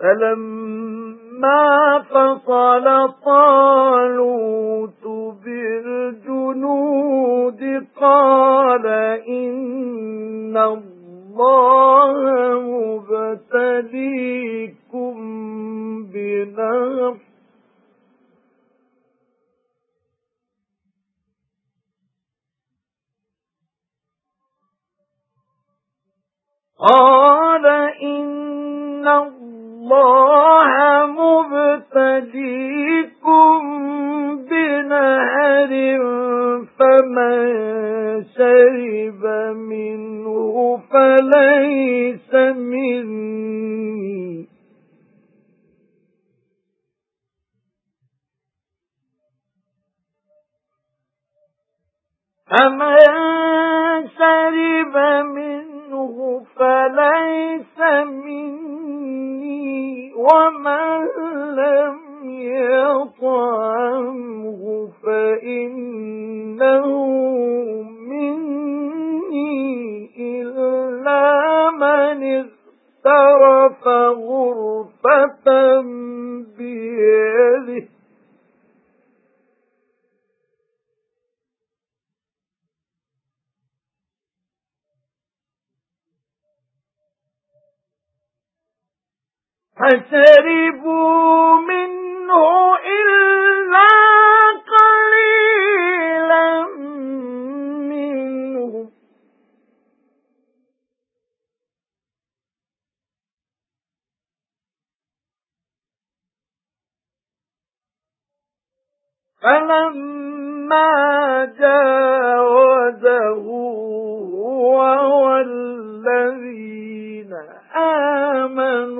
فَلَمَّا فَصَلَ طَالُوتُ بِالْجُنُودِ قَالَ إِنَّ اللَّهَ مُبْتَلِيكُم بِنَهْرٍ إِنَّ اللَّهَ مُبْتَلِيكُم بِنَهَرٍ فَمَن شَرِبَ مِنْهُ فَلَيْسَ مِنِّي. فَمَن شَرِبَ مِنْهُ فَلَيْسَ مِنِّي. وَمَن لَّمْ يَطْعَمْهُ فَإِنَّهُ مِنِّي إِلَّا مَنِ اغْتَرَفَ غُرْفَةً فَشَرِبُوا مِنْهُ إِلَّا قَلِيلًا مِنْهُمْ؟ فَلَمَّا جَاوَزَهُ هُوَ وَالَّذِينَ آمَنُوا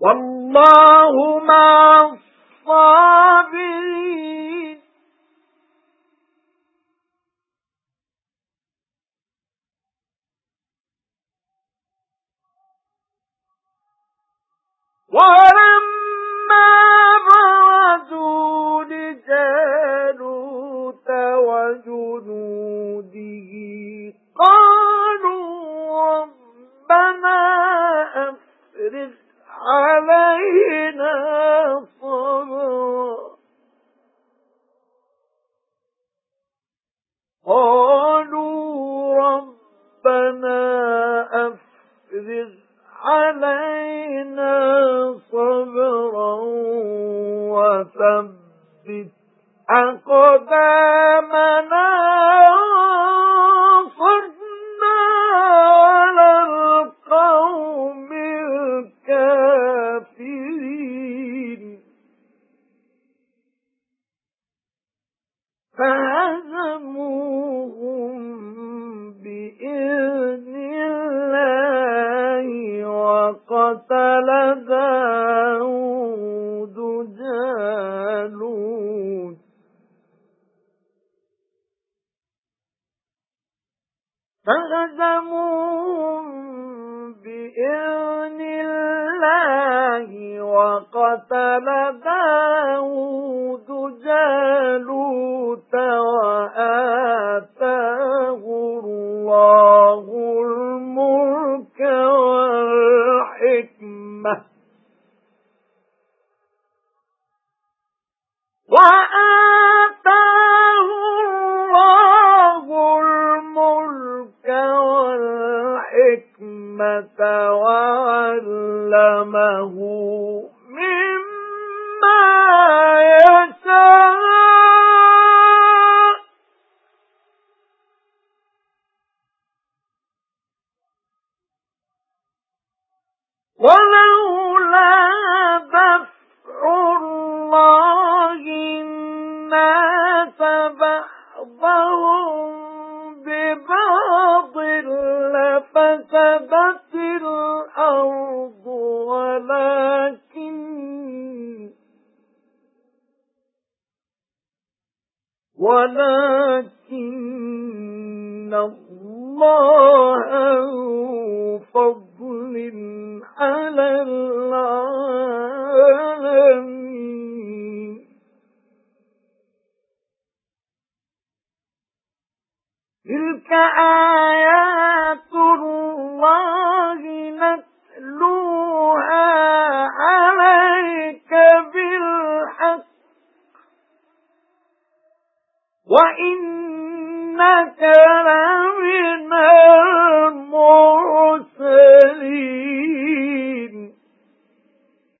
وَاللَّهُ مَعَ الصَّابِرِينَ. عَلَيْنَا صَبْرًا قَالُوا رَبَّنَا أَفْرِغْ عَلَيْنَا صَبْرًا وَثَبِّتْ أَقْدَامَنَا فَهَزَمُوهُم بِإِذْنِ اللَّهِ وَقَتَلَ دَاوُودُ جَالُوتَ. فَهَزَمُوهُم بِإِذْنِ اللَّهِ وَقَتَلَ دَاوُودُ جَالُوتَ. وَالْحِكْمَةَ وعلمه مما يشاء. ولولا دفع الله الناس بعضهم الأرض ولكن ولكن الله فضل على العالمين. تلك آيات وَإِنَّكَ لَمِنَ الْمُرْسَلِينَ